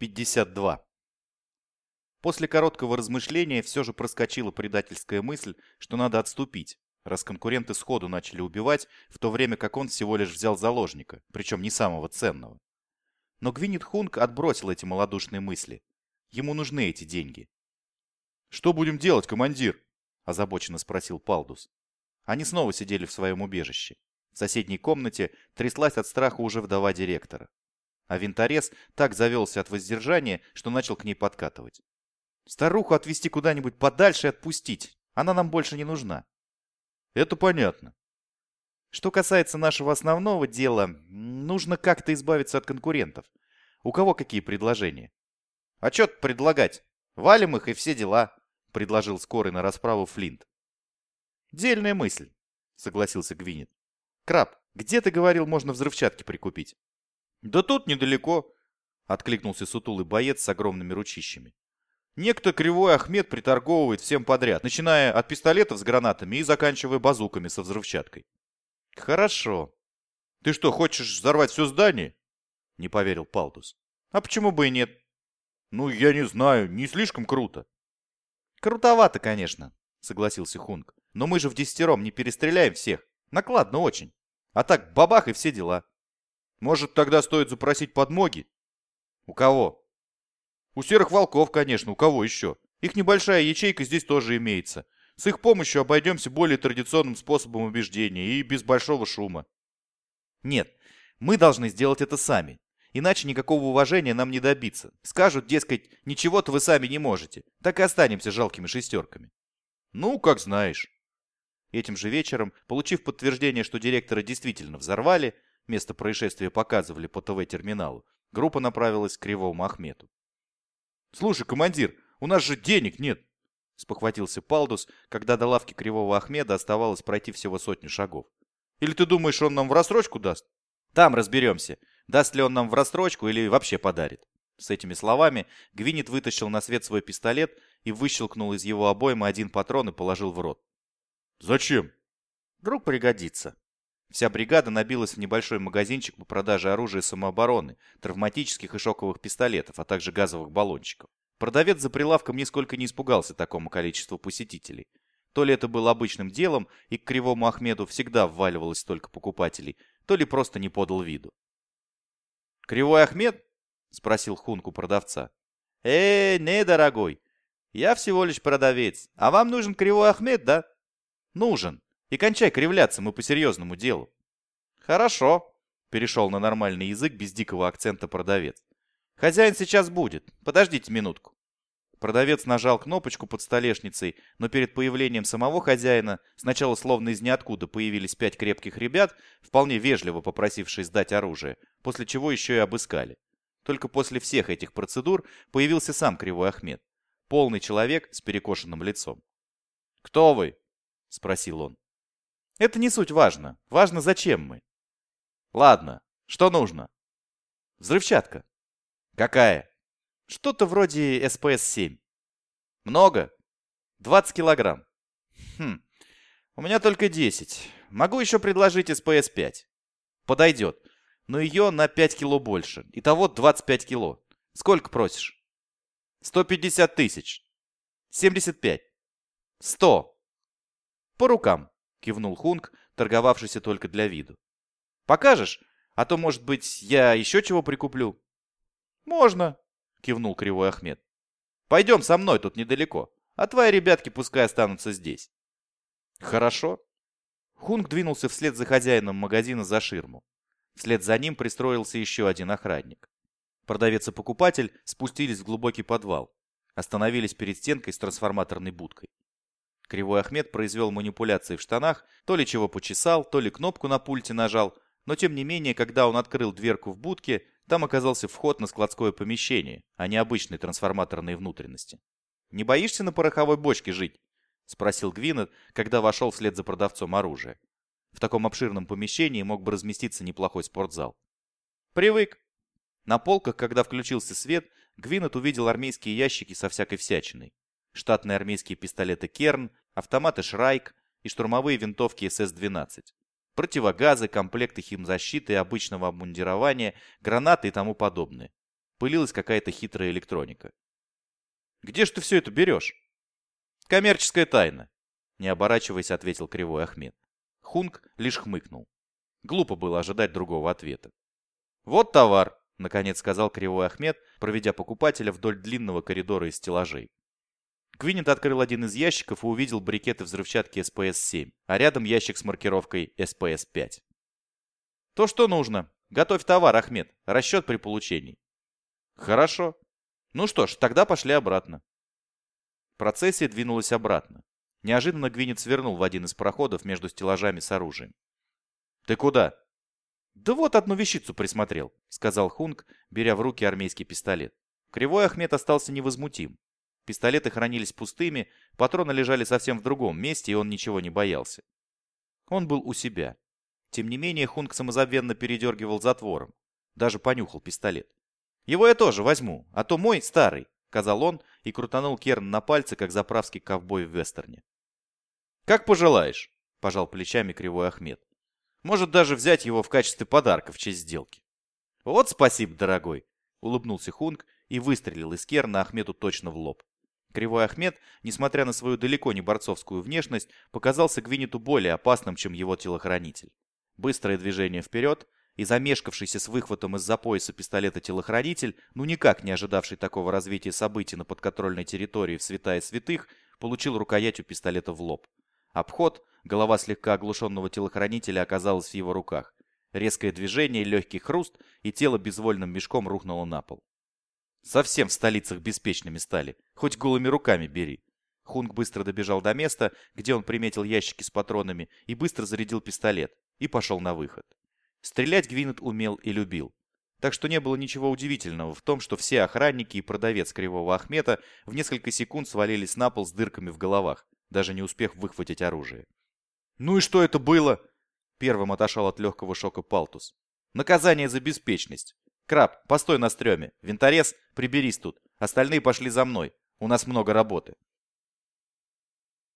52. После короткого размышления все же проскочила предательская мысль, что надо отступить, раз конкуренты сходу начали убивать, в то время как он всего лишь взял заложника, причем не самого ценного. Но Гвинет Хунг отбросил эти малодушные мысли. Ему нужны эти деньги. «Что будем делать, командир?» – озабоченно спросил Палдус. Они снова сидели в своем убежище. В соседней комнате тряслась от страха уже вдова директора. А винторез так завелся от воздержания, что начал к ней подкатывать. «Старуху отвезти куда-нибудь подальше и отпустить. Она нам больше не нужна». «Это понятно». Что касается нашего основного дела, нужно как-то избавиться от конкурентов. У кого какие предложения? А что предлагать? Валим их и все дела, предложил скорый на расправу Флинт. Дельная мысль, согласился Гвинет. Краб, где ты говорил, можно взрывчатки прикупить? Да тут недалеко, откликнулся сутулый боец с огромными ручищами. Некто Кривой Ахмед приторговывает всем подряд, начиная от пистолетов с гранатами и заканчивая базуками со взрывчаткой. Хорошо. Ты что, хочешь взорвать все здание? Не поверил Палтус. А почему бы и нет? Ну, я не знаю, не слишком круто. Крутовато, конечно, согласился Хунг. Но мы же в десятером не перестреляем всех. Накладно очень. А так, бабах и все дела. Может, тогда стоит запросить подмоги? У кого? У серых волков, конечно, у кого еще? Их небольшая ячейка здесь тоже имеется. С их помощью обойдемся более традиционным способом убеждения и без большого шума. Нет, мы должны сделать это сами. Иначе никакого уважения нам не добиться. Скажут, дескать, ничего-то вы сами не можете. Так и останемся жалкими шестерками. Ну, как знаешь. Этим же вечером, получив подтверждение, что директора действительно взорвали, место происшествия показывали по ТВ-терминалу, группа направилась к Кривому Ахмету. «Слушай, командир, у нас же денег нет!» спохватился Палдус, когда до лавки Кривого Ахмеда оставалось пройти всего сотню шагов. «Или ты думаешь, он нам в рассрочку даст?» «Там разберемся, даст ли он нам в рассрочку или вообще подарит». С этими словами Гвинет вытащил на свет свой пистолет и выщелкнул из его обоймы один патрон и положил в рот. «Зачем?» «Вдруг пригодится». Вся бригада набилась в небольшой магазинчик по продаже оружия самообороны, травматических и шоковых пистолетов, а также газовых баллончиков. Продавец за прилавком нисколько не испугался такому количеству посетителей. То ли это было обычным делом, и к кривому Ахмеду всегда вваливалось столько покупателей, то ли просто не подал виду. «Кривой Ахмед?» — спросил Хунку продавца. «Э, не, дорогой, я всего лишь продавец, а вам нужен Кривой Ахмед, да?» «Нужен. И кончай кривляться, мы по серьезному делу». «Хорошо», — перешел на нормальный язык без дикого акцента продавец. «Хозяин сейчас будет. Подождите минутку». Продавец нажал кнопочку под столешницей, но перед появлением самого хозяина сначала словно из ниоткуда появились пять крепких ребят, вполне вежливо попросившие сдать оружие, после чего еще и обыскали. Только после всех этих процедур появился сам Кривой Ахмед. Полный человек с перекошенным лицом. «Кто вы?» — спросил он. «Это не суть важно. Важно, зачем мы». «Ладно. Что нужно?» «Взрывчатка». «Какая?» Что-то вроде СПС-7. Много? 20 килограмм. Хм, у меня только 10. Могу еще предложить СПС-5. Подойдет. Но ее на 5 кило больше. Итого 25 кило. Сколько просишь? 150 тысяч. 75. 100. По рукам, кивнул Хунг, торговавшийся только для виду. Покажешь? А то, может быть, я еще чего прикуплю? Можно, — кивнул Кривой Ахмед. «Пойдем со мной, тут недалеко, а твои ребятки пускай останутся здесь». «Хорошо». Хунг двинулся вслед за хозяином магазина за ширму. Вслед за ним пристроился еще один охранник. Продавец и покупатель спустились в глубокий подвал. Остановились перед стенкой с трансформаторной будкой. Кривой Ахмед произвел манипуляции в штанах, то ли чего почесал, то ли кнопку на пульте нажал, но тем не менее, когда он открыл дверку в будке, там оказался вход на складское помещение, а не обычные трансформаторные внутренности. «Не боишься на пороховой бочке жить?» — спросил Гвинет, когда вошел вслед за продавцом оружия. В таком обширном помещении мог бы разместиться неплохой спортзал. «Привык». На полках, когда включился свет, Гвинет увидел армейские ящики со всякой всячиной. Штатные армейские пистолеты «Керн», автоматы «Шрайк» и штурмовые винтовки СС-12 противогазы, комплекты химзащиты обычного обмундирования, гранаты и тому подобное. пылилась какая-то хитрая электроника. «Где ж ты все это берешь?» «Коммерческая тайна», — не оборачиваясь, ответил кривой Ахмед. Хунг лишь хмыкнул. Глупо было ожидать другого ответа. «Вот товар», — наконец сказал кривой Ахмед, проведя покупателя вдоль длинного коридора из стеллажей. Квинет открыл один из ящиков и увидел брикеты взрывчатки СПС-7, а рядом ящик с маркировкой СПС-5. «То, что нужно. Готовь товар, Ахмед. Расчет при получении». «Хорошо. Ну что ж, тогда пошли обратно». Процессия двинулась обратно. Неожиданно Гвинет свернул в один из проходов между стеллажами с оружием. «Ты куда?» «Да вот одну вещицу присмотрел», — сказал Хунг, беря в руки армейский пистолет. Кривой Ахмед остался невозмутим. Пистолеты хранились пустыми, патроны лежали совсем в другом месте, и он ничего не боялся. Он был у себя. Тем не менее, Хунг самозабвенно передергивал затвором. Даже понюхал пистолет. «Его я тоже возьму, а то мой старый», — сказал он и крутанул Керн на пальце, как заправский ковбой в вестерне. «Как пожелаешь», — пожал плечами кривой Ахмед. «Может даже взять его в качестве подарка в честь сделки». «Вот спасибо, дорогой», — улыбнулся Хунг и выстрелил из Керна Ахмеду точно в лоб. Кривой Ахмед, несмотря на свою далеко не борцовскую внешность, показался Гвинету более опасным, чем его телохранитель. Быстрое движение вперед, и замешкавшийся с выхватом из-за пояса пистолета телохранитель, ну никак не ожидавший такого развития событий на подконтрольной территории в святая святых, получил рукоятью пистолета в лоб. Обход, голова слегка оглушенного телохранителя оказалась в его руках. Резкое движение, легкий хруст, и тело безвольным мешком рухнуло на пол. Совсем в столицах беспечными стали. Хоть голыми руками бери. Хунг быстро добежал до места, где он приметил ящики с патронами, и быстро зарядил пистолет, и пошел на выход. Стрелять Гвинет умел и любил. Так что не было ничего удивительного в том, что все охранники и продавец Кривого Ахмета в несколько секунд свалились на пол с дырками в головах, даже не успев выхватить оружие. «Ну и что это было?» Первым отошел от легкого шока Палтус. «Наказание за беспечность. Краб, постой на стреме. Винторез, приберись тут. Остальные пошли за мной. У нас много работы».